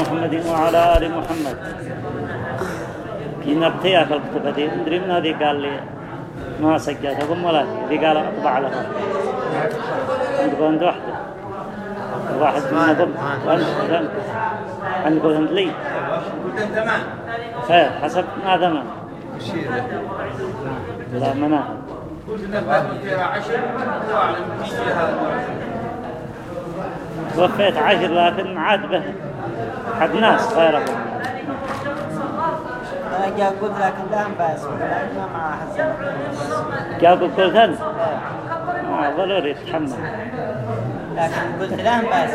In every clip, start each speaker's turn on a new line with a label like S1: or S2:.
S1: محمد وعلى آل محمد. كنا ارتيا في الكتبة ندري من هذه قال لي ما سجلت أقول ولا دي قال أطبع لها. عندكم عند واحدة. واحد من نظم وأنت عندكم عند لي. خير حسب ما ثمن لا مناهل وفيت عشر لكن عاد به. حق ناس غيرهم
S2: قلت لك الآن بس ما مع حسن
S1: جابوا كل ثن ما ضروري يتحمل
S2: لكن قلت الآن بس.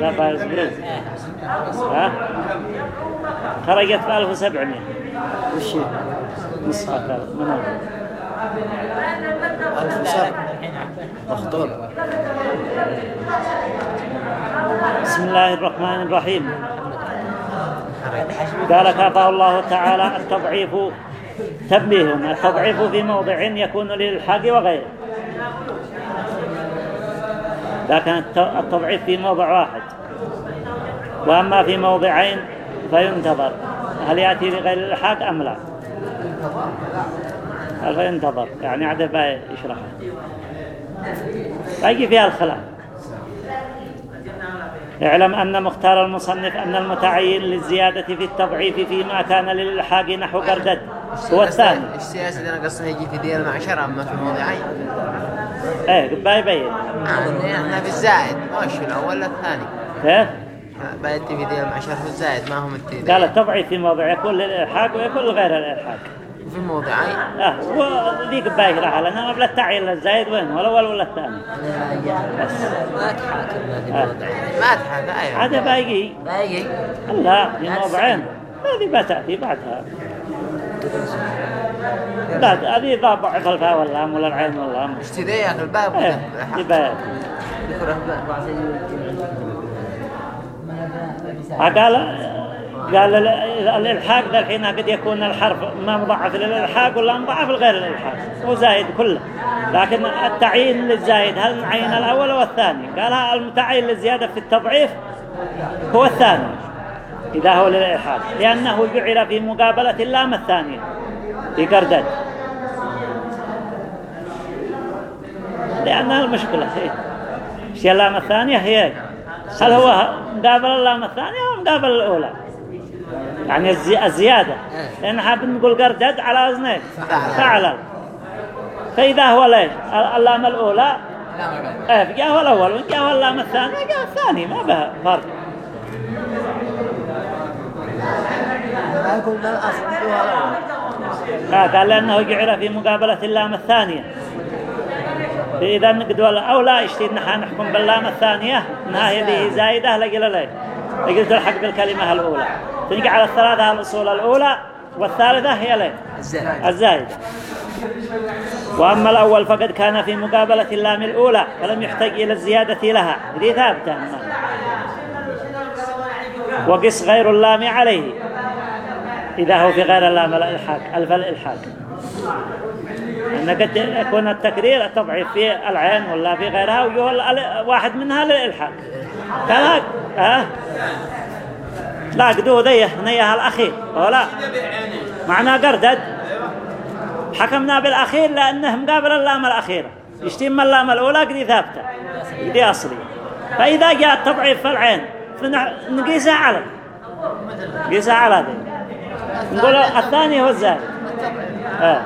S1: لا بايز بروز ها؟ خرجت ب 1700
S2: وش
S1: نص هكذا مناهل
S2: مخطوط
S1: بسم الله الرحمن الرحيم. قال كافه الله تعالى التضعيف تنبيه التضعيف في موضع يكون للحاق وغيره. لكن الت- التضعيف في موضع واحد. وأما في موضعين فينتظر. هل يأتي لغير الإلحاق أم لا؟ فينتظر يعني عدد يشرحه. باقي فيها الخلاف. اعلم أن مختار المصنف أن المتعين للزيادة في التضعيف فيما كان للإلحاق نحو قردد هو الثاني.
S3: السياسة اللي أنا قصدي يجي في ديال المعشرة أما في موضعين.
S1: إيه باي باين
S3: آه، إحنا في الزائد مش الأول ولا الثاني.
S1: إيه؟
S3: بيت في ديال المعشرة في الزائد ما هم التيدين.
S1: قال التضعيف في موضع يكون للإلحاق ويكون لغير الإلحاق.
S3: وفي موضعين
S1: آه وذيك باقي راح لنا قبل التعيين للزايد وين ولا الأول ولا الثاني. بس.
S2: ما تحاكم في
S1: آه.
S3: ما تحق أيوة
S1: عاد باقي.
S2: باقي.
S1: لا في موضعين هذه بتأتي بعدها. بعد هذه إذا ضعف الفاء واللام ولا العين واللام
S3: اشتري يا أخي الباب.
S1: دي بيات قال قال ال- الإلحاق ذا الحين قد يكون الحرف ما مضاعف للإلحاق ولا مضاعف لغير الإلحاق. وزايد كله. لكن التعيين للزايد هل نعين الأول أو الثاني؟ قال المتعين للزيادة في التضعيف هو الثاني. إذا هو للإلحاق. لأنه جعل في مقابلة اللام الثانية في قردد لأنها المشكلة هي هي اللام الثانية هي هل هو مقابل اللام الثانية أو مقابل الأولى؟ يعني الزي... الزيادة. لأن حاب نقول قردد على أذنين فعلا. فإذا هو ليش اللام الأولى. جاء هو الأول وإن جاء هو اللام الثاني جاء الثاني ما به فرق.
S2: ما قلنا الأصل هو الأول.
S1: قال لأنه جعل في مقابلة اللام الثانية. إذا نقد ولا أو لا اشتيد نحن نحكم باللام الثانية؟ إنها هي ذي زايدة لقل لي لقل تلحق بالكلمة الأولى. تنقع على الثلاثة الأصول الأولى والثالثة هي لي الزايدة وأما الأول فقد كان في مقابلة اللام الأولى فلم يحتاج إلى الزيادة لها. ذي ثابتة وقس غير اللام عليه. إذا هو في غير اللام الإلحاق ألف الإلحاق. أن قد يكون التكرير التضعيف في العين ولا في غيرها وجوه واحد منها للإلحاق. كذا ها؟ لا قدو ذيه نيها الأخير ولا معنى قردد. حكمنا بالأخير لأنه مقابل اللام الأخيرة. يشتم اللام الأولى قدي ثابتة. قدي أصلي. فإذا جاء التضعيف في العين نقيسها على. نقيسها على ذي. نقول الثاني هو الزائد. آه.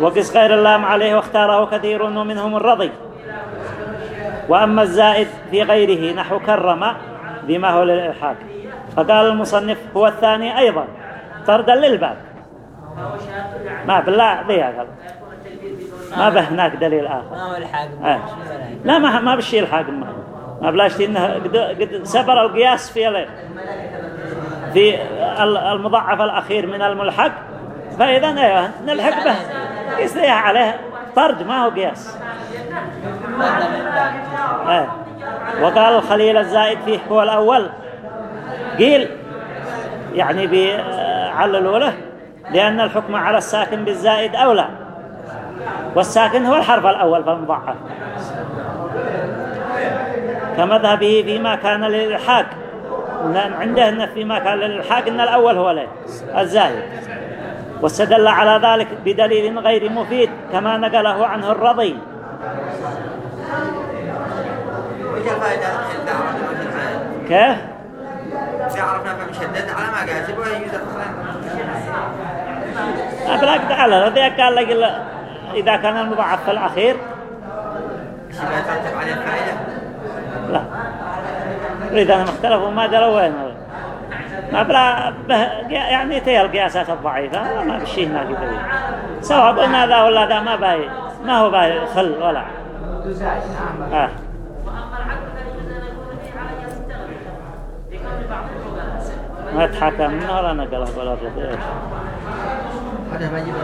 S1: وقس غير اللام عليه واختاره كثير ومنهم الرضي. وأما الزائد في غيره نحو كرم بما هو للإلحاق. فقال المصنف هو الثاني أيضا. طردا للباب. ما بالله ذي غلط ما به هناك دليل آخر.
S2: ما هو الحاق؟
S1: آه. لا ما ما بالشيء الحاق ما. ما بلاش إنه قد, قد سبر القياس في في ال- المضاعف الأخير من الملحق. فإذا أيوه نلحق به. يستريح عليه طرد ما هو قياس. آه. وقال الخليل الزائد فيه هو الأول. قيل يعني بعللوا له لأن الحكم على الساكن بالزائد أولى. والساكن هو الحرف الأول فالمضاعف. كمذهبه فيما كان للإلحاق. عنده أن فيما كان للإلحاق أن الأول هو الزائد. واستدل على ذلك بدليل غير مفيد كما نقله عنه الرضي. كيف؟
S4: عرفنا فمشدد على ما قال سيبوه يوزر
S1: أبلاك على هذا قال لك إذا كان المضاعف في الأخير. لا. إذا هم اختلفوا ما دروا وين. ما بلا يعني تي القياسات الضعيفة ما بشي هناك يبين سواء قلنا ذا ولا ذا ما باي ما هو باي خل ولا آه. ما يتحكى منه ولا نقله ولا
S4: يجيبه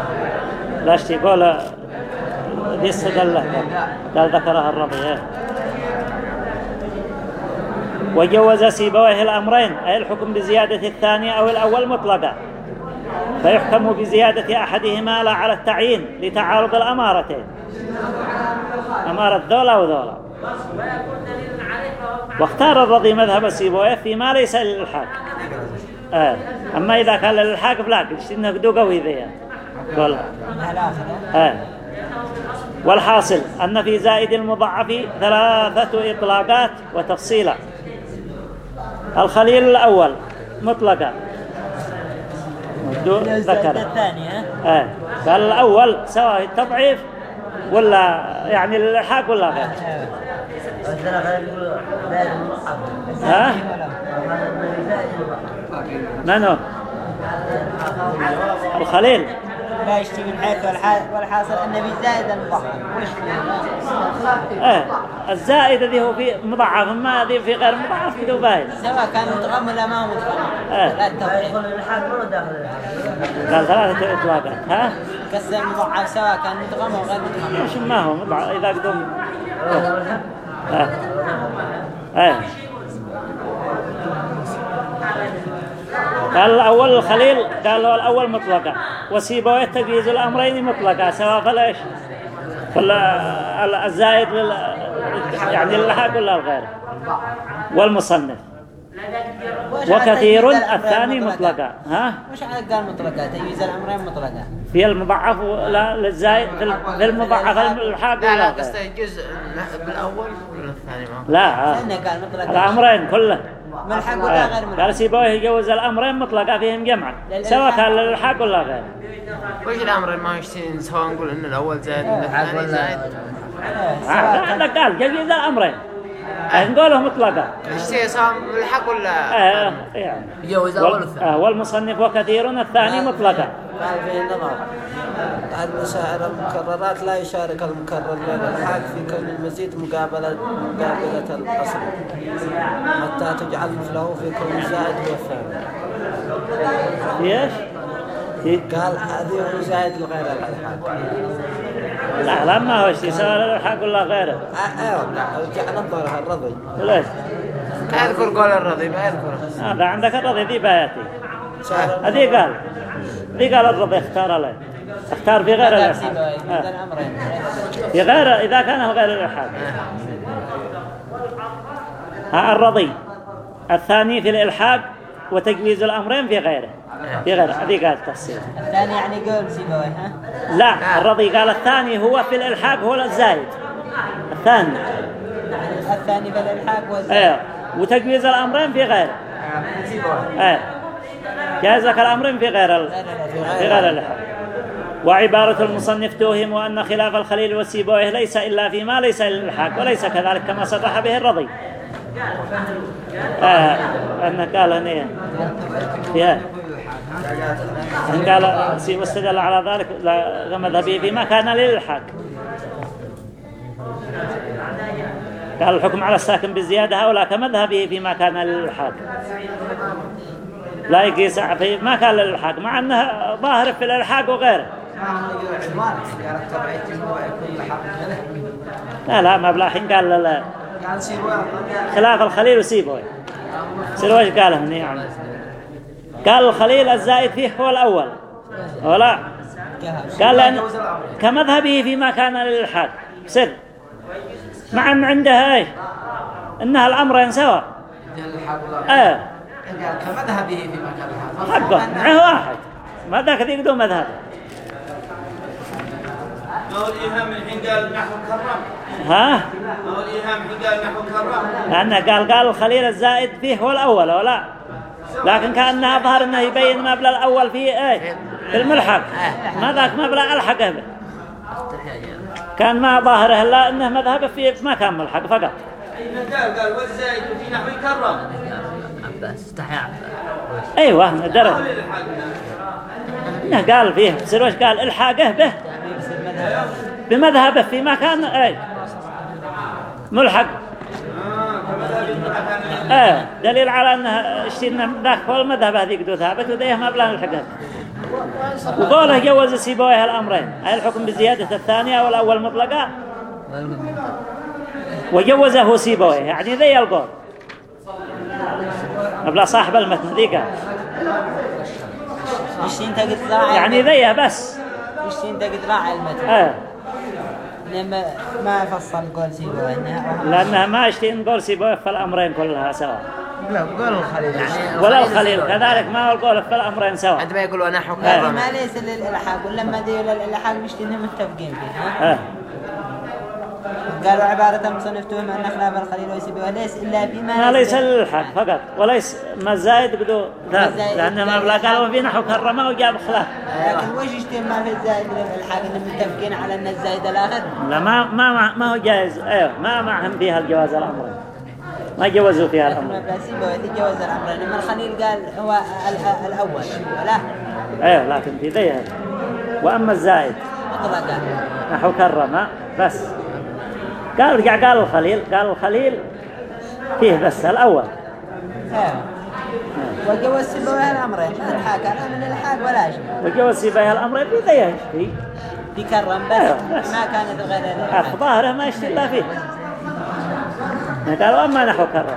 S1: لا شتي يقول دي قال ذكرها الرضي إيه. وجوز سيبويه الأمرين أي الحكم بزيادة الثانية أو الأول مطلقا فيحكم بزيادة أحدهما لا على التعيين لتعارض الأمارتين. أمارة ذولا وذولا. واختار الرضي مذهب سيبويه فيما ليس للإلحاق. آه. أما إذا كان للإلحاق فلا قلت إنه قدو قوي ذي. آه. والحاصل أن في زائد المضاعف ثلاثة إطلاقات وتفصيلا. الخليل الأول مطلقا. ذكر.
S2: الثاني ها
S1: آه. قال الأول سواء التضعيف ولا يعني الإلحاق ولا غير. ها؟ منو؟ الخليل.
S2: لا يشتي من حيث والح- والحاصل أن في زائد المضاعف
S1: إيه الزائد ذي هو في مضاعف ما ذي في غير مضاعف كده باين.
S2: سواء كان مدغم ولا ما مدغم
S1: إيه.
S2: لا التفريق
S1: قال ثلاثة إطلاقات ها؟
S2: قسم المضاعف سواء كان مدغم أو غير مدغم
S1: مش ما هو مضاعف إذا قدم إيه إيه قال الأول الخليل قال له الأول مطلقا وسيبويه تجويز الأمرين مطلقا سواء فلاش فلا الزائد لل... يعني للحق ولا الغير. والمصنف. وكثير الثاني مطلقا ها؟
S2: وش على قال مطلقة تجويز الأمرين مطلقة.
S1: في المضاعف ولا للزائد في المضاعف الحق
S3: لا لا قصده جزء بالأول ولا الثاني ما
S1: لا
S2: مطلقة.
S1: الأمرين كله.
S2: ملحق ولا غير. ملحق
S1: قال سيبويه يجوز الأمرين مطلقا فيهم جمعا. سواء كان للحق ولا غير؟
S3: وش الأمر؟ ما يشتين سواء نقول إن الأول زائد ولا الثاني زائد
S1: هذا قال جوز الأمرين. نقوله
S3: يشتين سواء بالحق ولا؟
S1: آه، يعني
S5: يجوز أول
S1: وال-
S5: والثاني
S1: آه، والمصنف وكثير الثاني مطلقا
S6: قال فيه نظر أن سائر المكررات لا يشارك المكرر للإلحاق في كون المزيد مقابلة مقابلة الأصل. حتى تجعل مثله في كون الزائد هو الثاني
S1: في إيش؟ في
S6: قال هذه هو زائد لغير الإلحاق
S1: لا لا ما هو شيء سواء للحق ولا غيره.
S6: آه، أيوه لا نظرها الرضي.
S1: ليش؟
S3: أذكر قول الرضي ما يذكره
S1: هذا عندك الرضي ذي بياتي
S6: سائر
S1: هذه قال ذي قال الرضي اختار له. اختار في غير آه.
S2: الأمرين
S1: في غير إذا كان هو غير ها الرضي. الثاني في الإلحاق. وتجويز الأمرين في غيره. في غيره. هذه قال تفسير.
S2: الثاني يعني قول سيبويه ها؟
S1: لا الرضي قال الثاني هو في الإلحاق هو الزايد. الثاني.
S2: الثاني بالإلحاق والزائد
S1: إيه. وتجويز الأمرين في غيره. إيه. جاز لك الأمرين في غير ال... في غير الإلحاق. وعبارة المصنف توهم أن خلاف الخليل والسيبويه ليس إلا فيما ليس للإلحاق وليس كذلك كما صرح به الرضي. آه أنه قال هنا فيها أن قال واستدل على ذلك لا- مذهبه فيما كان للإلحاق قال الحكم على الساكن بالزيادة هؤلاء كمذهبه فيما كان للإلحاق لا يقيس في ما كان للإلحاق مع أنه ظاهر في الإلحاق وغيره. لا لا ما بلاحين قال لا لا. خلاف الخليل وسيبوي سيروا إيش قال هنا يعني. قال الخليل الزائد فيه هو الأول. ولا قال لأن كمذهبه فيما كان للإلحاق سر. مع أن عنده إيش إنها الأمرين سوا
S6: قال كمذهبه في مكانها
S1: حقه. معه واحد. ما ذاك ذيك دو مذهب.
S4: ما هو الإيهام الحين قال نحو كرم.
S1: ها؟
S4: ما هو الإيهام الحين قال نحو كرم.
S1: لأنه قال قال الخليل الزائد فيه هو الأول ولا لكن كأنها ظهر أنه يبين مبلغ الأول فيه إيه؟ في الملحق. ما ذاك مبلغ ألحقه به كان ما ظاهره إلا أنه مذهبه في ما كان ملحق فقط.
S4: قال قال والزائد في نحو كرم
S3: عباس استحيا عباس
S1: أيوة درج إنه قال فيه بصير وش قال؟ الحاقه به. بمذهبه في مكان أي. ملحق. إيه دليل على انه اشتينا ذاك هو المذهب هذيك دو ثابت وديه ما بلا الحقها. وقوله جوز سيبويه الأمرين. هل الحكم بزيادة الثانية والأول مطلقا وجوزه سيبويه. يعني ذي القول. بلا صاحب المتن ذي قال
S2: وش انت قد راعي
S1: يعني ذيه بس.
S2: وش انت قد راعي المتن
S1: إيه
S2: لما ما فصل قول سيبوه انها
S1: لأنها ما اشتي نقول سيبويه في الامرين كلها سوا.
S6: لا قول الخليل
S3: يعني
S1: ولا الخليل كذلك ما هو القول في الامرين سوا.
S3: عندما يقولوا نحو
S2: لكن
S3: كرم
S2: ما ليس للإلحاق ولما ذي للالحاق مش إنهم متفقين فيه ها؟ قالوا عبارة مصنفتهم أن خلاف الخليل ويسيبوها ليس إلا فيما
S1: ما ليس للحق فقط وليس ما الزايد بدو
S2: الزايد
S1: لأن ما بلا قالوا في نحو كرمه وجاب خلاف.
S2: لكن وش ما في الزائد من الالحاق انهم متفقين على أن الزائد الآخر؟
S1: لا ما ما ما هو جائز. أيوه ما معهم فيها الجواز الأمرين ما جوزوا فيها
S2: لكن
S1: الأمرين
S2: ما يتجوز الامرين اما الخليل قال هو ال- الأول ولا؟
S1: أيوه لكن في ذي. وأما الزايد
S2: مطلقا
S1: نحو كرمه بس. قال رجع قال الخليل قال الخليل فيه بس الأول.
S2: أيوه وجوز سيبوه الامرين ما الحاق لا من الحاق ولا شيء
S1: وجوز فيها الأمرين في ذي يشتي
S2: بكرم بس. ما كانت غير الالحاق
S1: ظاهره ما يشتي إلا فيه. قال وأما نحو كرمه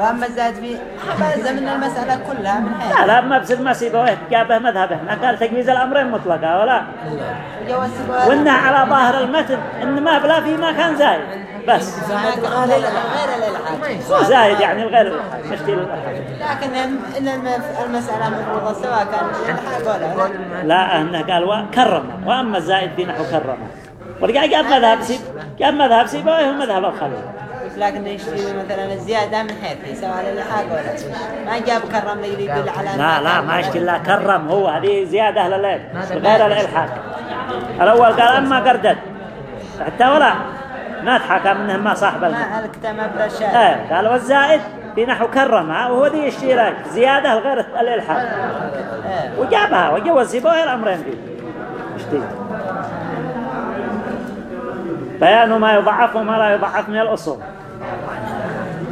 S2: وأما الزائد في حبز من المسألة كلها من حيث
S1: لا لا ما بصير ما سيبويه جابه مذهبه. ما قال تجويز الأمرين مطلقة ولا وإنه على ظاهر المتن إن ما بلا في ما كان زايد. بس.
S2: غير
S1: زايد يعني الغير الحق للحق
S2: لكن ان الم- المسألة مفروضه سواء كان الحاق ولا لا.
S1: لا أنه قال وكرمه وأما الزائد في نحو كرمه. ورجع جاب مذهب سيب جاب مذهب سيبويه ومذهب الخليل.
S2: لكن يشتري مثلا الزيادة من حيث سواء للحاق ولا. ما جاب كرم لي يدل على
S1: لا لا ما يشتي إلا كرم هو. هذه زيادة لليل غير الالحاق الأول قال أما قردد حتى ولا ما تحكم إنه ما صاحب المال
S2: ما الكتاب بلا شيء.
S1: إيه قال والزائد في نحو كرمه وهو ذي الشيرات زيادة غير الالحاق
S2: إيه.
S1: وجابها وجوز سيبويه الامرين فيه. اشتي بيان ما يضعف وما لا يضعف من الأصول.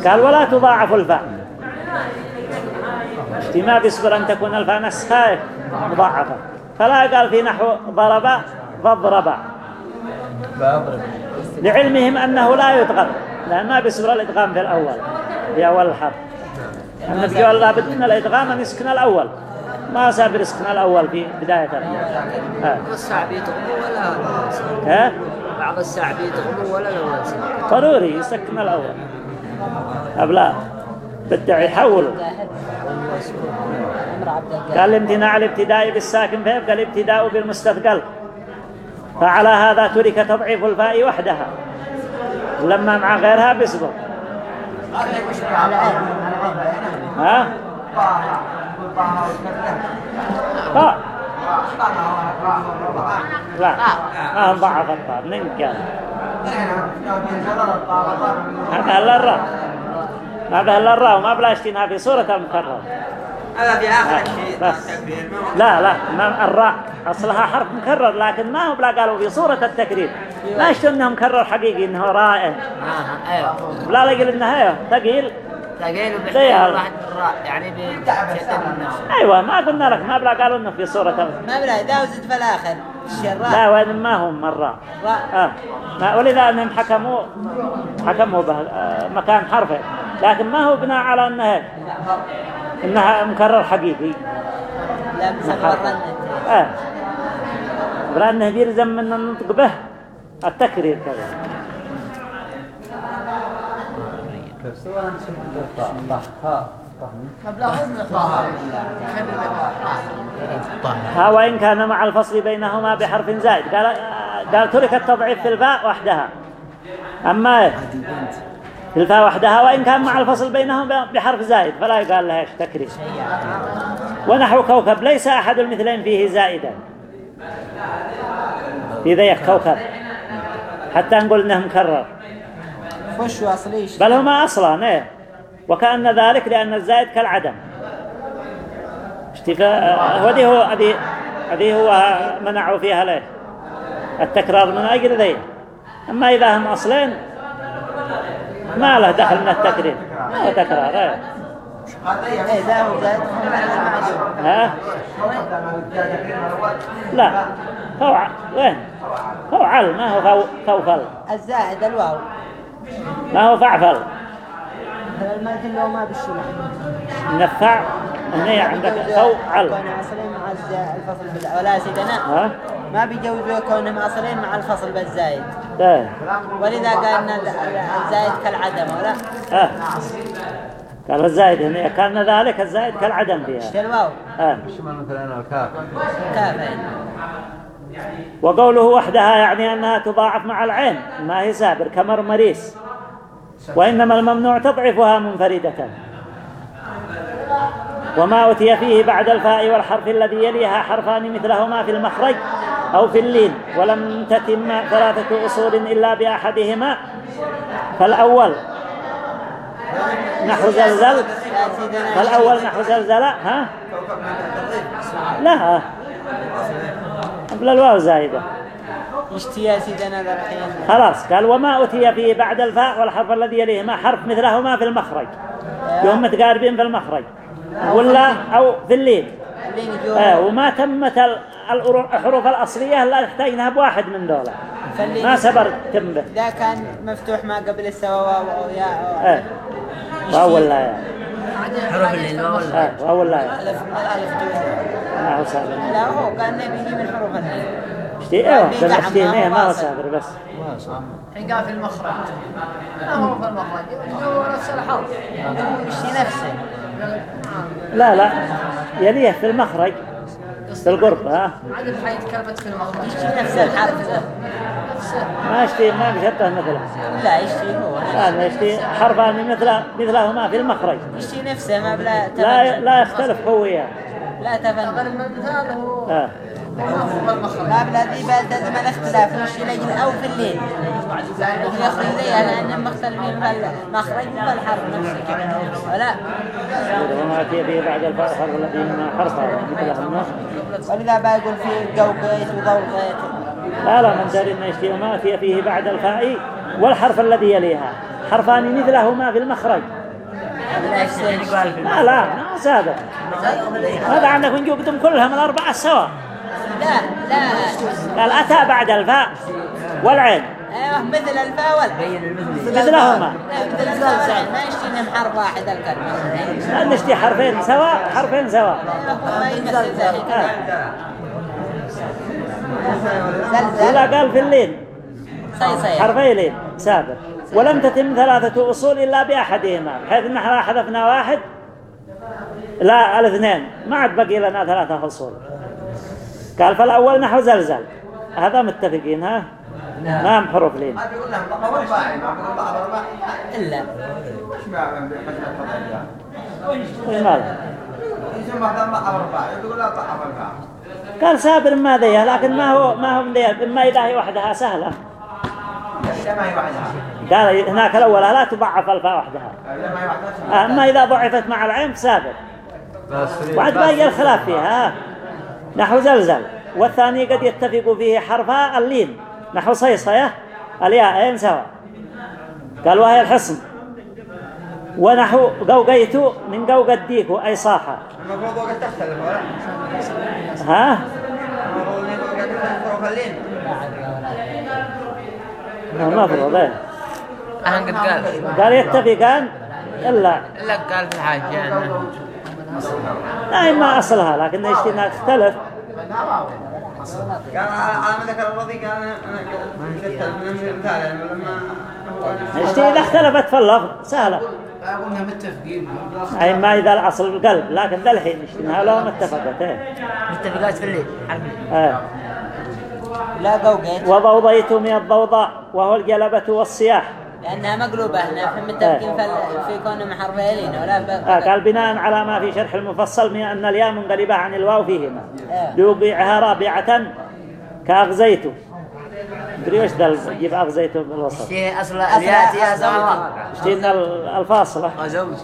S1: قال ولا تضاعف الفاء ما بيصبر أن تكون الفاء نسخة مضاعفة. فلا قال في نحو ضرب فاضرب. لعلمهم أنه لا يدغم. لأن ما بيصبر الإدغام في الأول. في أول الحرف. أن بيقول لابد من الإدغام أن يسكن الأول. ما سابر يسكن الأول في بداية الحرف.
S3: الساعة بيتغموا ولا
S1: ها؟
S3: بعض الساعة بيتغموا ولا لوازم
S1: ضروري يسكن الأول. أبلا بدع يحولوا. قال الامتناع الابتداء بالساكن فيبقى الابتداء بالمستثقل. فعلى هذا ترك تضعيف الفاء وحدها. ولما مع غيرها بيصبر. ها؟ لا ما ضعف الطاء من كان هذا هلا الراء هذا هلا الراء وما بلا اشتينها في صورة المكرر
S4: هذا في آخر
S1: بس لا لا ما الراء أصلها حرف مكرر لكن ما هو بلا قالوا في صورة التكرير ما يشتوا انه مكرر حقيقي انه رائع
S3: آه أيوه
S1: لا لقل انه ثقيل
S3: يعني نفسه
S1: أيوه ما قلنا لك ما بلا قالوا إنه في صورة
S2: ما بلا إذا وزد في الشراء.
S1: لا وين ما هم مرة.
S2: راء
S1: آه. ما ولذا أنهم حكموا حكموا به آه، مكان حرفه لكن ما هو بناء على إنها إنها مكرر حقيقي.
S2: لا الرنة
S1: آه. بلا إنه بيلزم من النطق به. التكرير كذا. ها وإن كان مع الفصل بينهما بحرف زائد. قال قال ترك التضعيف في الفاء وحدها. أما في الفاء وحدها وإن كان مع الفصل بينهم بحرف زائد. فلا يقال لها إيش تكرير ونحو كوكب. ليس أحد المثلين فيه زائدا. في ذيك كوكب. حتى نقول إنه مكرر.
S2: وش أصلي
S1: بل هما أصلا إيه. وكأن ذلك لأن الزائد كالعدم. اشتفاء هذه هو هذه هذه هو منعوا فيها ليه؟ التكرار من أجل ذي. أما إذا هم أصلين ما له دخل من التكرير. ما هو تكرار إيه.
S2: إيه
S1: ها؟ لا. هو وين؟ هو عل ما هو فو- فوفل
S2: الزائد الواو.
S1: ما هو فعفل
S2: الملك اللي هو ما بالشمع
S1: نفع. هنا عندك فو عل
S2: كونه أصلين مع الفصل بالزائد ولا سيدنا
S1: ها؟
S2: ما بيجوزوا كونهم أصلين مع الفصل بالزايد
S1: ده
S2: ولذا قال إن الزايد كالعدم ولا؟
S1: ها قال الزائد هنا كان ذلك الزائد كالعدم فيها.
S2: إيش الواو؟
S1: ها
S4: مثلا الكاف؟
S2: كافين
S1: وقوله وحدها يعني أنها تضاعف مع العين ما هي سابر كمرمريس وإنما الممنوع تضعفها منفردة. وما أتي فيه بعد الفاء والحرف الذي يليها حرفان مثلهما في المخرج أو في اللين ولم تتم ثلاثة أصول إلا بأحدهما. فالأول نحو زلزل. فالأول نحو زلزلة ها؟ لا. قبل الواو زائدة
S2: اشتي يا سيدنا ذا الحين
S1: خلاص قال وما أتي فيه بعد الفاء والحرف الذي يليهما حرف مثلهما في المخرج. يوم متقاربين في المخرج. ولا أو في الليل آه وما تمت الحروف الأصلية لا تحتاجها بواحد من دولة ما سبر تم به.
S2: ذا كان مفتوح ما قبل السوا واو أو يا أو
S1: آه. وأول لا يا
S3: حروف ولا؟
S1: آه وأول لا يا
S2: ألف الألف جوز
S1: ما هو
S2: لا هو قال نبي من حروف الليل
S1: اشتي أيوه بل اشتي إيه، ما هو بس.
S3: الحين قال في المخرج. ما هو في المخرج. هو نفس الحرف
S2: اشتي نفسه
S1: لا لا. يليه في المخرج. في القرب ها؟
S3: عاد الحين تكلمت في المخرج
S2: اشتي نفس الحرف
S1: ما اشتي ما بشبه مثله.
S2: لا اشتي هو.
S1: لا يشتي حرفان مثل مثلهما في المخرج.
S2: اشتي نفسه ما بلا
S1: لا لا يختلف هو وياه
S2: لا تفن
S3: المثال هو.
S2: ما بعد ما الاختلاف وش لجل أو في الليل. يخرج ليها لأن مختلفين في المخرج والحرف نفسه كذا ولا
S1: وما به بعد الفاء حرف الذي حرفا مثلهما
S2: ولذا بقول في قوقيت وضوقيت.
S1: لا لا من دار ما يشتي وما أتي فيه بعد الفاء والحرف الذي يليها. حرفان مثلهما في المخرج. لا لا. ما سابق هذا عندك نجوبتم كلهم الأربعة سوا
S2: لا لا
S1: قال أتى بعد الفاء والعين.
S2: أيوه مثل الفاء والعين.
S1: مثلهما.
S2: لا مثل الزوجين ما يشتينهم حرف واحد الكلمة.
S1: لا نشتي حرفين سوا حرفين سوا.
S2: ما يمثل ذلك.
S1: آه.
S2: زلزل
S1: ولا قال في الليل حرفي لين سابق. ولم تتم ثلاثة أصول إلا بأحدهما بحيث إن إحنا حذفنا واحد لا الاثنين. ما عاد بقي لنا ثلاثة أصول. قال فالأول نحو زلزل. هذا متفقين ها؟ ما هم حروف لين؟
S4: ما بيقول لهم ضع ورباعي ما بيقول ضع ورباعي
S2: إلا.
S4: ورباعي
S1: قال سابر ما ذي لكن ما هو ما هو ذي إما إذا هي وحدها سهلة.
S4: لا ما هي وحدها.
S1: قال هناك الأول لا تضعف الفاء
S4: وحدها.
S1: أما إذا ضعفت مع العين سابر وعد باقي الخلاف فيها ها؟ نحو زلزل والثاني قد يتفق فيه حرفا اللين. نحو صيصية الياءين سوا قال وهي الحصن. ونحو قوقيت من قوق الديك أي صاحة ها؟
S4: المفروض
S3: قد قال.
S1: قال يتفقان؟ إلا.
S3: إلا قال في حاجة يعني.
S1: لا ما أصلها لكن يشتي انها تختلف
S4: قال على ما ذكر الرضي قال أنا أنا قلت من المثال يعني لما
S1: إذا اختلفت في اللفظ سهلة.
S5: قلنا متفقين.
S1: أي ما إذا الأصل القلب لكن ذا الحين اشتيناها لهم اتفقت إيه.
S3: متفقات في الليل
S1: إيه.
S2: لا قوقيت
S1: وضوضيت من الضوضاء وهو الجلبة والصياح.
S2: لأنها مقلوبة هنا في متفقين في, في كونهم حرفين ولا ب...
S1: آه قال بناء على ما في شرح المفصل من أن الياء منقلبة عن الواو فيهما.
S2: آه.
S1: ليوقعها رابعة كأغزيت. تدري وش ذا يجيب أغزيت بالوسط
S3: شيء أصل اليات يا زمان
S1: اشتينا الفاصلة؟
S3: غزوت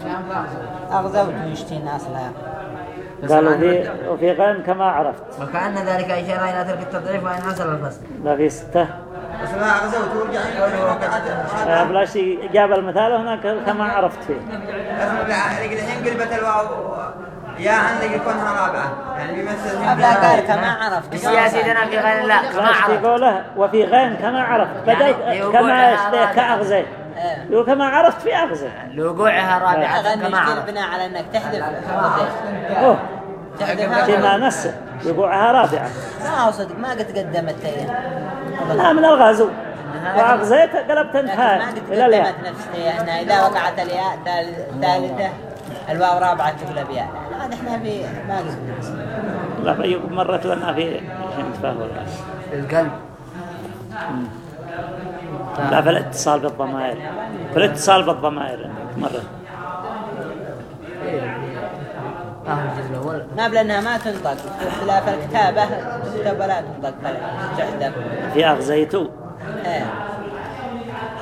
S2: أغزوت. يشتين أصلها
S1: قالوا في وفي غين كما عرفت.
S3: وكأن ذلك إشارة إلى ترك التضعيف وإن حصل الفصل.
S1: لا في ستة.
S4: بس ما غزوت ورجع
S1: بلا شيء جاب المثال هناك كما عرفت فيه.
S4: الحين قلبت الواو يا عندك يكونها رابعة يعني بيمثل
S2: قبل قال كما عرفت
S3: بس يا سيدنا في غير الله كما
S1: لا
S3: عرف
S1: يقوله وفي غين كما عرفت. بدأت
S3: يعني يقول
S1: كما. كأغزيت
S2: آه.
S1: يقول كما عرفت في أغزيت
S3: لوقوعها رابعة
S2: أغني
S3: كما
S2: يشتين
S3: عرف
S2: بناء على أنك تحذف.
S1: كما
S2: هذا؟
S1: نسه يقوعها رابعة.
S2: ما هو صدق ما قد قدمت هي.
S1: لا من الغزو. وأغزيت قلبت
S2: قد
S1: إلى الياء.
S2: قدمت نفسها أنها إذا وقعت الياء ثال- ثالثة الواو رابعة تقلب ياء هذا إحنا في ما قد
S1: لا فيكم مرت لنا في ولا
S3: القلب.
S1: لا في الاتصال بالضمائر. في الاتصال بالضمائر مرة
S3: آه. الجزء الأول
S2: ما تنطق. اختلاف الكتابة تكتب ولا تنطق تحذف
S1: في أغزيت
S2: إيه.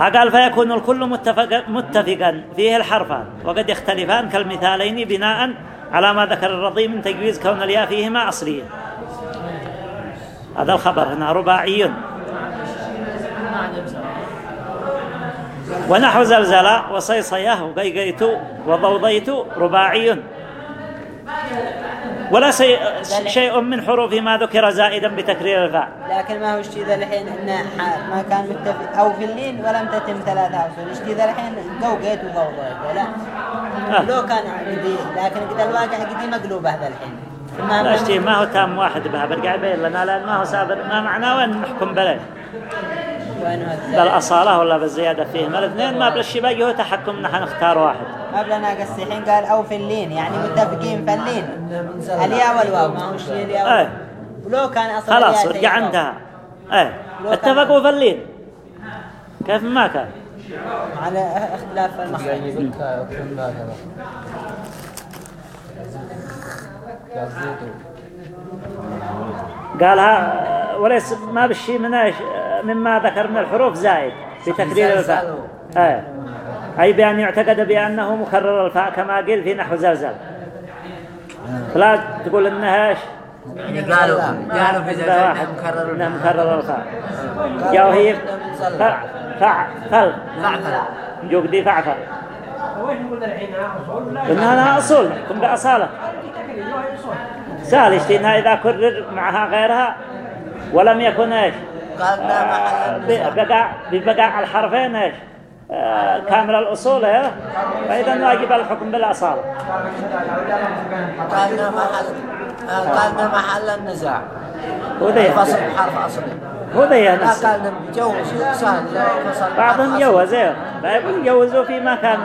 S1: قال فيكون الكل متفق متفقا. فيه الحرفان. وقد يختلفان كالمثالين بناء على ما ذكر الرضي من تجويز كون الياء فيهما أصليا. هذا الخبر. هنا رباعي. ونحو زلزلة. وصيصية. وقيقيت وضوضيت رباعي. ولا شيء, شيء من حروف ما ذكر زائدا بتكرير الفاء.
S2: لكن ما هو اشتي ذا الحين انه ح- ما كان متفق. أو في اللين ولم تتم ثلاثة اصول اشتي ذا الحين قوقيت وضوضيت ولا
S1: آه.
S2: لو كان قدي لكن قد الواقع قدي مقلوبة هذا الحين. ما
S1: لا اشتي ما هو تام واحد بها. برجع يبين لنا لأن ما هو سابر ما معناه وين نحكم
S2: الزائد؟
S1: بالأصالة ولا بالزيادة فيهما الاثنين ما بالشباقي هو تحكم نحن نختار واحد.
S2: قبل ناقص الحين قال أو في اللين يعني متفقين في اللين. الياء والواو ما هو شيء الياء
S1: إيه.
S2: والواو. ولو كان أصلا
S1: خلاص رجع عندها.
S2: إيه.
S1: اتفقوا في اللين. كيف ما كان.
S2: على اختلاف المخرج
S1: قالها وليس ما بالشيء من إيش مما ذكر من الحروف زائد بتكرير الفاء. إيه. أي بأن يعتقد بأنه مكرر الفاء كما قيل في نحو زلزل. فلا تقول إيش؟
S3: يعني قالوا قالوا في زلزال مكرر
S1: إنها مكرر الفاء. جاء هي فع فع فل.
S3: فعفل
S1: جوك فعفل إنها لها أصول. نحكم بأصالة. سهل اشتينها إذا كرر معها غيرها ولم يكن إيش؟
S6: النزاع
S1: بقى ببقى الحرفين إيش؟ آه، كامل الأصول؟ فإذا واجب الحكم بالأصالة
S6: قال لا محل آه، قال لا محل النزاع.
S1: هو ذي
S6: فصل حرف أصلي
S1: هو ذي
S6: لا
S1: نفس.
S6: قال نجوز سهل
S1: بعضهم جوز فيقول جوزوا في مكان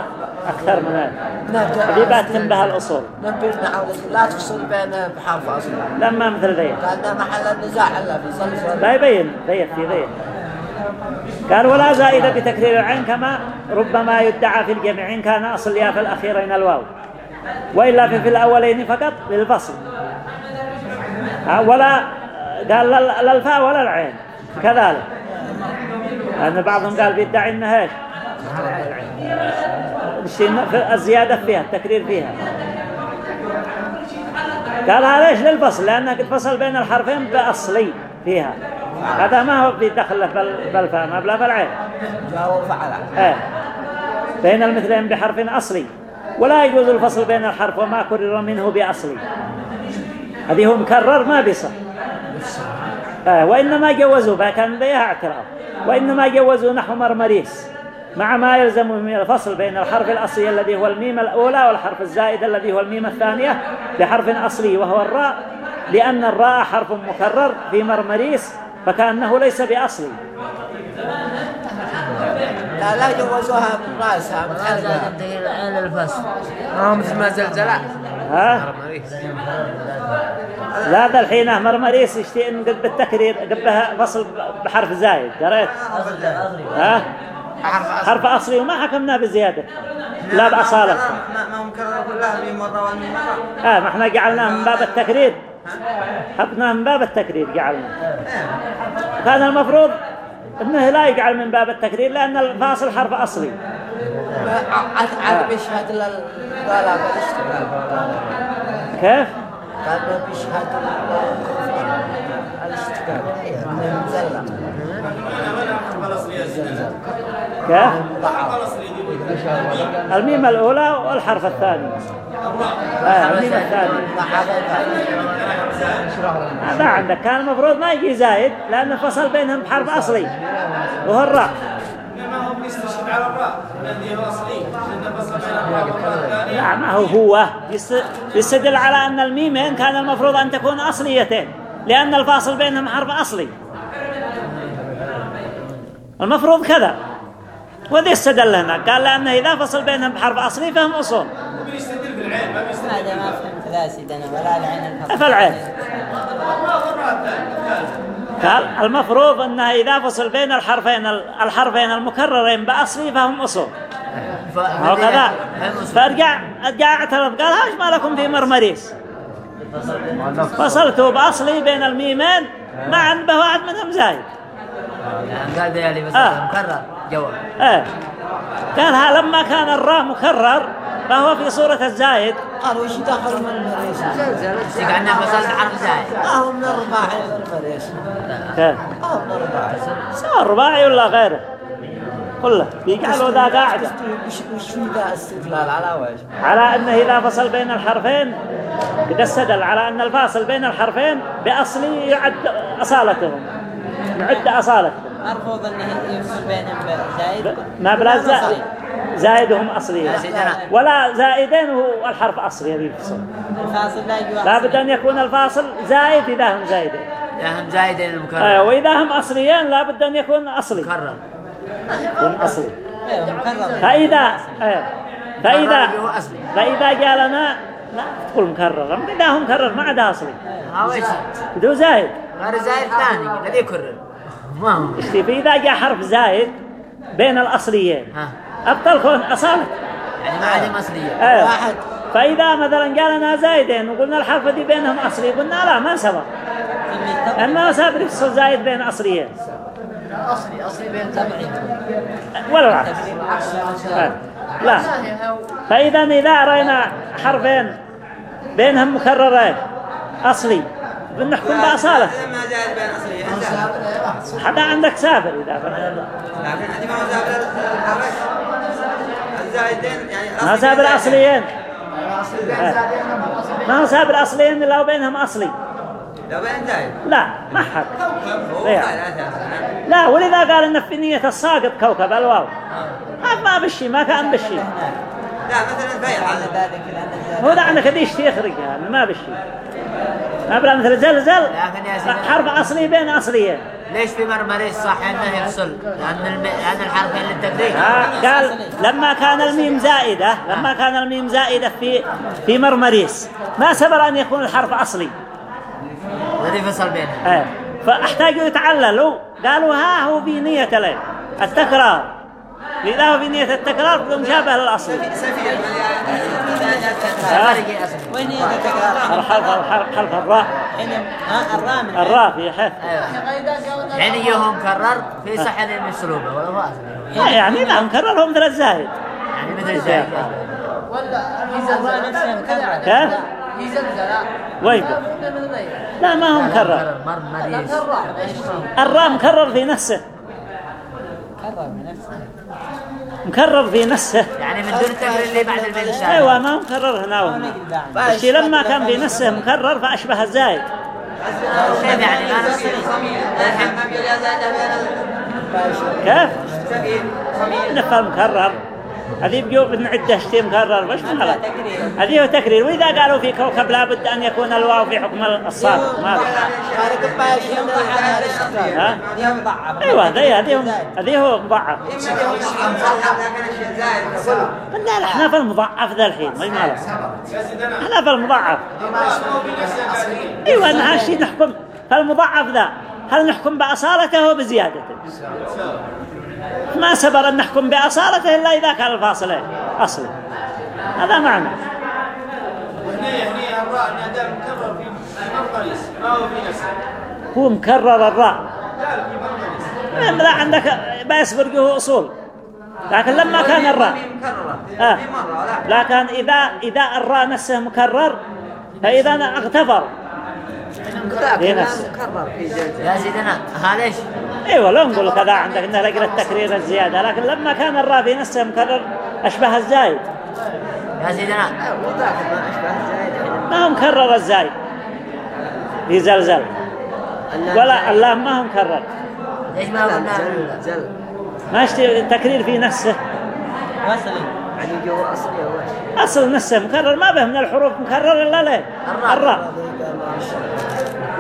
S1: أكثر من هذا. في بعد تنبه الأصول.
S6: نبي نحاول لا تفصل بين بحرف أصلي
S1: لما مثل ذي.
S6: قال لا محل النزاع إلا في صلصال
S1: لا يبين ذيك في ذيك قال ولا زائد بتكرير العين كما ربما يدعى في الجميع. إن كان أصل يا في الأخيرين الواو. وإلا في, في الأولين فقط للفصل. ولا قال لا الفاء ولا العين. كذلك. لأن بعضهم قال بيدعي إنها في الزيادة فيها التكرير فيها. قال هذا ليش للفصل؟ لأنه قد فصل بين الحرفين بأصلي فيها. هذا ما هو بيدخل له بال- بالفاء ما بلا بالعين
S6: جاء وفعل
S1: إيه. بين المثلين بحرف أصلي. ولا يجوز الفصل بين الحرف وما كرر منه بأصلي. هذه هو مكرر ما بيصح آه وإنما جوزوا بها كان بها اعتراف. وإنما جوزوا نحو مرمريس. مع ما يلزم من الفصل بين الحرف الأصلي الذي هو الميم الأولى والحرف الزائد الذي هو الميم الثانية بحرف أصلي وهو الراء. لأن الراء حرف مكرر في مرمريس. فكأنه ليس بأصلي
S6: لا لا جوزوها من رأسها من
S3: عين الفصل. ما هو مثل ما زلزلة
S1: ها؟ لا ذا الحين مرمريس يشتي إن قد بالتكرير قبها فصل بحرف زايد قريت ها؟ حرف أصلي وما حكمنا بزيادة. لا بأصالة.
S4: ما مكرر كلها الميم مرة والميم مرة.
S1: آه ما إحنا جعلناه من باب التكرير. حطناه من باب التكرير جعلنا كان المفروض انه لا يجعل من باب التكرير لأن الفاصل حرف اصلي
S6: عاد بيشهد
S1: كيف
S6: قال بيشهد الاشتغال زلة
S1: كيف الميم الأولى والحرف الثاني. آه الميم الثاني. ما عندك كان المفروض ما يجي زايد لأن الفصل بينهم بحرف أصلي. وهو الراء. لا ما هو هو. يست- يستدل على أن الميمين كان المفروض أن تكون أصليتين لأن الفاصل بينهم حرف أصلي. المفروض كذا. وذي استدل هنا قال لأنه إذا فصل بينهم بحرف أصلي فهم أصول.
S2: هذا ما فهمت ذا سيدنا ولا العين الفصل.
S1: فالعين قال المفروض أنه إذا فصل بين الحرفين الحرفين المكررين بأصلي فهم أصول. هو كذا. فارجع أرجع أعترض. قال إيش ما لكم في مرمريس. فصلتوا بأصلي بين الميمين مع أن به واحد منهم زايد
S3: قال بس
S1: آه.
S3: مكرر. جواب.
S1: إيه قالها لما كان الراء مكرر فهو في صورة الزايد.
S6: قالوا إيش دخل من المريس
S3: قعدنا فصلت حرف زايد.
S6: ما هو من الرباعي. المريس
S1: كيف
S6: ما هو من الرباعي.
S1: سواء رباعي ولا غيره؟ كله بيجعلوا ذا قاعدة.
S6: وش وش في ذا استدلال؟ على وجه.
S1: على أنه إذا فصل بين الحرفين قد استدل على أن الفاصل بين الحرفين بأصلي يعد أصالتهم. يعد أصالتهم
S2: مرفوض انه يفصل بينهم بزايد
S1: ما بلا زا-
S2: أصلي.
S1: زائدهم أصلي ولا زائدين هو الحرف أصلي يبي يفصل.
S2: الفاصل لا يجوا
S1: لابد أن يكون الفاصل زائد إذا هم زايدين.
S3: هم زايدين
S1: آه،
S3: المكرر
S1: وإذا هم أصليين لابد أن يكون أصلي.
S3: مكرر.
S1: يكون أصلي.
S2: مكرر.
S1: فإذا آه، فإذا فإذا جاء لنا لا تقول مكرر. إذا هو مكرر ما عاد أصلي. بدو زايد.
S3: غير زايد ثاني الذي يكرر. ما هو
S1: فإذا جاء حرف زايد بين الأصليين. أبطل كون أصالة.
S3: يعني ما عاد أصلية.
S1: آه.
S6: واحد.
S1: فإذا مثلا جاء لنا زايدين وقلنا الحرف دي بينهم أصلي قلنا لا ما سبق. أما سابر يفصل زايد بين أصليين.
S3: أصلي أصلي بين تبعين
S1: ولا العكس آه. لا. فإذا إذا رأينا حرفين بينهم مكررين أصلي. بنحكم بأصالة.
S4: ما زاد بين أصلية. انتهى.
S1: حتى عندك سافر إذا فرق.
S4: لكن عندي ما هو زاد الحرش الزايدين يعني
S1: ما
S4: بين
S1: أصليين. ما هو سابر أصليين إلا وبينهم أصلي.
S4: لو بين زايد
S1: لا ما
S4: أساسا
S1: لا ولذا قال إن في نية الساقط كوكب الواو. ما ما بشي ما كان بشي.
S4: لا مثلا
S2: لأن
S1: هو ده عندك ديش يخرجها ما بشي. ما بلا مثل زلزل حرف أصلي بين أصليين.
S3: ليش في مرمريس صح انه يفصل؟ لأن الم... لأن الحرفين للتكرير
S1: آه، قال لما كان الميم زائدة لما كان الميم زائدة في في مرمريس ما سبر أن يكون الحرف أصلي.
S3: الذي فصل بينهم.
S1: آه. فأحتاجوا يتعللوا. قالوا ها هو له. التكرار هو في نية التكرار مشابه للأصل.
S2: وين هي التكرار؟
S1: الحرف الحرف حرف الراء.
S2: الراء
S1: في حيث.
S3: أيوه. يعني يوم مكرر في صحة ان يسلوبه ولا هو
S1: يعني لا مكرر هم ثلاث زايد
S3: يعني مثل الزايد
S2: الراء نفسها مكررة
S1: كيف؟ وين؟ لا ما هو مكرر الراء مكرر في نفسه.
S2: مكرر من نفسها
S1: مكرر في نفسه.
S3: يعني من دون التكرير اللي بعد الثاني
S1: أيوه ما مكرر هنا وهنا الشيء لما كان في نفسه مكرر فأشبه الزايد.
S3: كيف يعني ما نفس
S1: كيف؟ نفهم مكرر. هذه بيو بنعده شتي مكرر وش مالك هذه هو تكرير وإذا قالوا في كوكب لابد أن يكون الواو في حكم الصادق ما ها؟ أيوة هذه هذه هو- هذه هو
S4: زائد
S1: لا إحنا في المضاعف ذا الحين. ما مالك إحنا في المضاعف أيوه أنها شيء نحكم. فالمضاعف ذا هل نحكم بأصالته أو بزيادته؟ ما سبر أن نحكم بأصالته إلا إذا كان الفاصل؟ أصلي هذا معنى.
S5: هو
S1: مكرر الراء.
S5: لا
S1: عندك بس برجه أصول. لكن لما كان الراء. آه. لكن إذا إذا الراء نفسه مكرر فإذا اغتفر. في
S2: يا سيدنا هذا إيش؟
S1: إيوه لو نقول كذا عندك انه لقى التكرير الزيادة لكن لما كان الراء في نفسه مكرر أشبه الزايد.
S2: يا سيدنا
S1: ما هو مكرر الزايد. في زلزل. ولا اللام ما هو مكرر.
S2: ليش ما قلنا
S1: ما اشتي تكرير في نفسه.
S2: وصلي
S6: يعني جو أصلي أول
S1: أصل نفسه مكرر ما به من الحروف مكرر إلا ليه؟
S2: الراء.
S1: الراء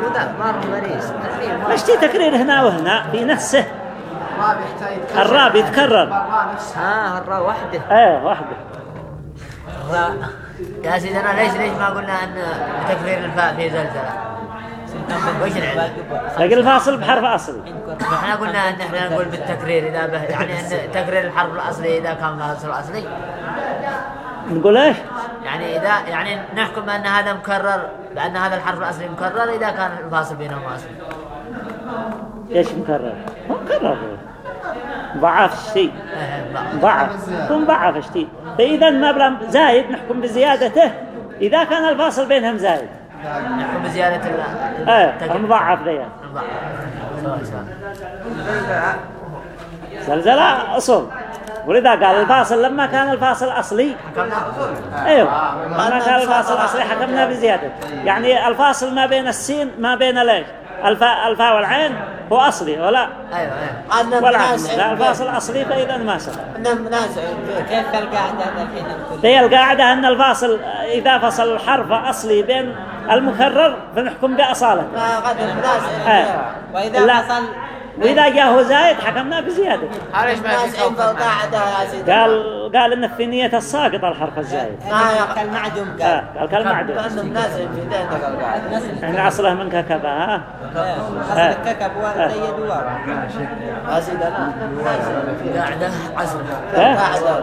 S6: وذا
S1: ما اشتي تكرير هنا وهنا؟ في نفسه.
S5: الراء.
S1: الراء بيتكرر
S5: الراء نفسها
S6: ها الراء وحده.
S1: إيه واحدة
S2: يا سيدنا ليش ليش ما قلنا إن تكرير الفاء في زلزلة؟ وش؟
S1: لقى الفاصل بحرف اصلي
S2: إحنا قلنا إن إحنا نقول بالتكرير إذا به يعني إن تكرير الحرف الأصلي إذا كان الفاصل الأصلي.
S1: نقول إيش؟
S2: يعني اذا يعني نحكم ان هذا مكرر بأن هذا الحرف الأصلي مكرر إذا كان الفاصل بينهما اصلي
S1: إيش مكرر؟ هو مكرر. ضعف الشيء. ضعف. يكون ضعف فإذا ما بلا زايد نحكم بزيادته. إذا كان الفاصل بينهم زايد.
S2: نحكم بزيادة إيه.
S1: المضاعف ذي
S2: المضاعف.
S1: زلزلة أصول ولذا قال الفاصل لما كان الفاصل أصلي
S2: حكمنا
S1: أيوه لما كان الفاصل أصلي حكمنا بزيادة يعني الفاصل ما بين السين ما بين ليش الفاء الفاء والعين هو أصلي ولا
S2: أيوه أيوه.
S1: والعكس لا الفاصل أصلي فإذا ما سبق
S2: كيف القاعدة الحين
S1: هي القاعدة أن الفاصل إذا فصل الحرف أصلي بين المكرر فنحكم بأصالة.
S2: ما غد منازع
S1: آه.
S2: وإذا
S1: لا.
S2: فصل
S1: وإذا جاءه زايد حكمنا بزيادة.
S3: ليش ما في
S2: يا سيدي.
S1: قال قال إن في نية الساقط الحرف الزايد.
S2: ما كالمعدوم
S1: آه قال كالمعدوم.
S2: كأنه منازع في ذهنك القاعدة
S1: يعني أصله من كذا ها؟
S2: أصل الككب والزيد واو يا سيدنا قاعدة عصر
S1: إيه؟
S2: قاعدة.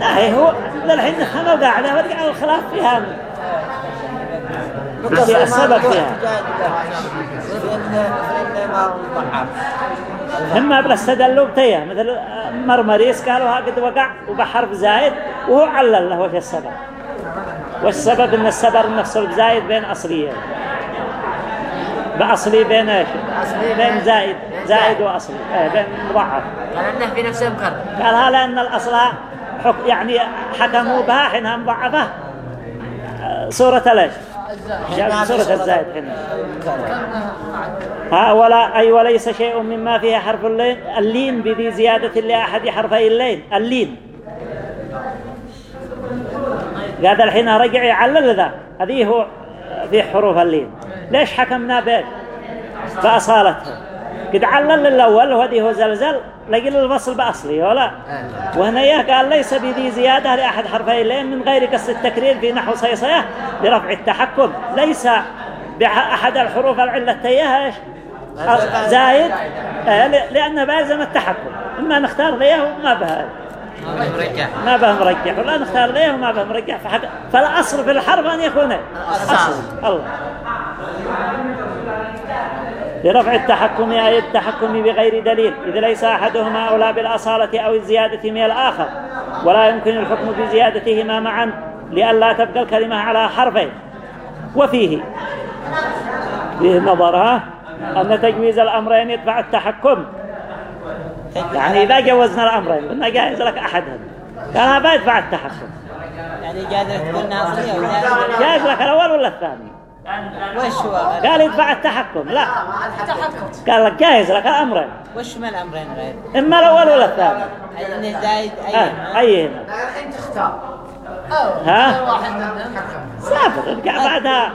S1: لا هو للحين نحن قاعدة ورجع الخلاف فيها. في السبب فيها هم بلا استدلوا بتيه مثل مرمريس قالوا ها قد وقع وبحرف زايد وهو علل له وش السبب. والسبب إن السبب نفسه بزايد بين أصليين. بأصلي بين إيش؟ بين زايد زايد وأصلي. إيه بين مضاعف
S2: قال أنه في نفسه
S1: قال ها لأن الأصل حك يعني حكموا بها حينها مضاعفه آه، صورة ليش؟ صورة الزايد هنا. ها ولا أي وليس شيء مما فيه حرف اللين. اللين بذي زيادة لأحد حرفي اللين. اللين. قال الحين رجع يعلل ذا. هذه هو في حروف اللين. ليش حكمنا به بأصالتها قد علل الأول وهذه هو زلزل لقل الفصل بأصلي ولا؟ وهنا إياه قال ليس بذي زيادة لأحد حرفي اللين من غير قصد التكرير في نحو صيصية لرفع التحكم. ليس بأحد الحروف العلتية إيش؟ زايد. آه، لأنه بلزم التحكم. إما نختار ذيه وما به.
S3: مرجح.
S1: ما به مرجح. ولا نختار ذيه وما به مرجح. فحق... فالأصل في الحرف أن يكون؟ أصل. الله. لرفع التحكم أي التحكم بغير دليل. إذ ليس أحدهما أولى بالأصالة أو الزيادة من الآخر. ولا يمكن الحكم بزيادتهما معا لئلا تبقى الكلمة على حرفين وفيه فيه نظرها أن تجويز الأمرين يدفع التحكم. يعني إذا جوزنا الأمرين قلنا جائز لك أحدهم قال هذا يدفع التحكم.
S2: يعني تكون أصلية ولا
S1: جائز لك الأول ولا الثاني؟
S2: وش هو
S1: قال يدفع التحكم لا. قال لك جائز لك الأمرين
S2: وش ما الأمرين غير؟
S1: إما الأول ولا الثاني؟
S2: انه زايد؟ اي
S1: آه أي
S3: أنت اختار.
S1: ها؟ سافر ارجع بعدها.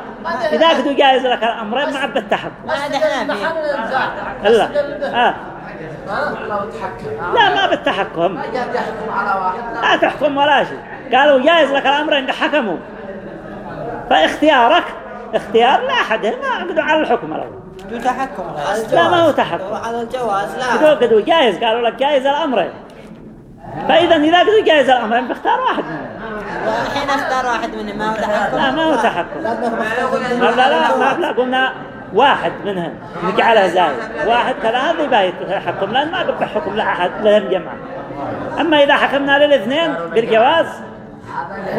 S1: إذا كنت جايز لك الأمرين مع بالتحب
S2: ما عاد إحنا فيه
S1: إلا
S3: لو تحكم
S1: لا ما بالتحكم لا. تحكم ولا شيء. قالوا جايز لك الأمرين حكموا. فاختيارك اختيار لا أحد ما أقدروا على الحكم الأول
S2: جو تحكم
S1: لا ما هو تحكم.
S6: على الجواز لا.
S1: قدوا قدوا جايز قالوا لك جايز الأمرين. فإذا إذا قدوا جايز الأمرين بيختار واحد منهم.
S2: والحين اختار واحد منهم ما هو تحكم؟
S1: لا ما هو تحكم. لا لا لا ما لا قلنا واحد منهم. نجعله زايد. واحد هذا يبقى تحكم لأن ما قبل حكم لأحد لهم جمعة أما إذا حكمنا للاثنين بالجواز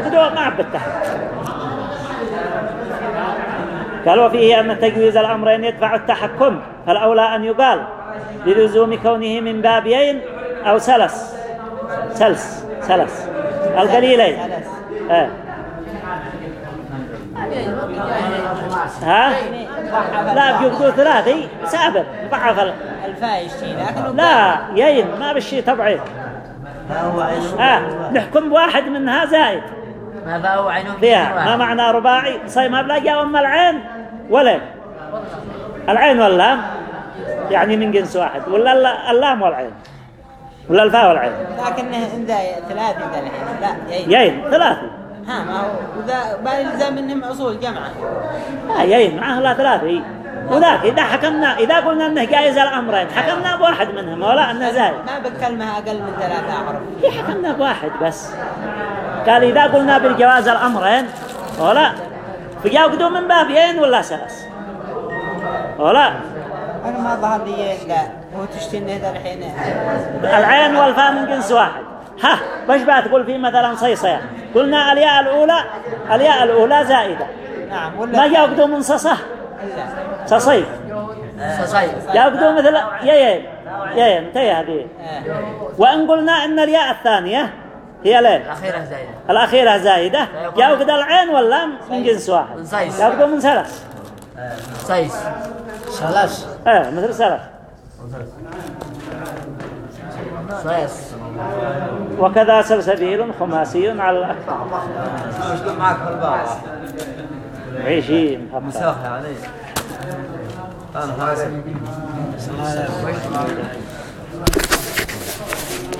S1: بدو ما بالتحكم قالوا فيه أن تجويز الأمرين يدفع التحكم فالأولى أن يقال للزوم كونه من بابين أو سلس. سلس سلس. القليلين. آه. ها؟ لا بيقولوا ثلاثي سابر ضعف ال-
S2: الفايش
S1: لا يين ما بالشي تبعيد آه. نحكم بواحد منها زائد
S3: ماذا هو عينهم
S1: فيها؟ ما معنى رباعي؟ صي ما بلا جاء أما العين؟ ولا. العين واللام يعني من جنس واحد. ولا الل- اللام والعين. ولا الفاء والعين.
S2: لكنه عنده ثلاثة ذا الحين. لا يين.
S1: يين ثلاثي
S2: ها ما هو. وذا بالزام منهم أصول جمعة
S1: لا يين. معه لا ثلاثي وذاك إذا حكمنا إذا قلنا أنه جائز الأمرين حكمنا بواحد منهم ولا أنه زائد
S2: ما بكلمها أقل من ثلاثة احرف
S1: في حكمنا بواحد بس. قال إذا قلنا بالجواز الأمرين ولا؟ فجاوكدوا من بابين ولا سلس؟ ولا؟
S2: أنا ما ظهر لي لا. هو تشتني ذا الحين.
S1: العين والفاء من جنس واحد. ها باش بقى تقول في مثلا صيصية؟ قلنا الياء الأولى الياء الأولى زائدة.
S2: نعم
S1: ما جاوكدوا من صصة؟ صصيف
S3: صصيب
S1: جاوكدوا مثل يين يين تي هذه
S2: آه.
S1: وإن قلنا أن الياء الثانية هي لين
S3: الأخيرة زايدة.
S1: الأخيرة زائدة جاوكد العين واللام من جنس واحد. جاوكدوا من سلس
S3: صيص
S6: سلس
S1: إيه مثل سلس
S3: صيص
S1: وكذا سلسبيل خماسي على الأكثر
S4: وش معك في الباب
S1: مخفف
S4: مساحة يعني. أنا هذا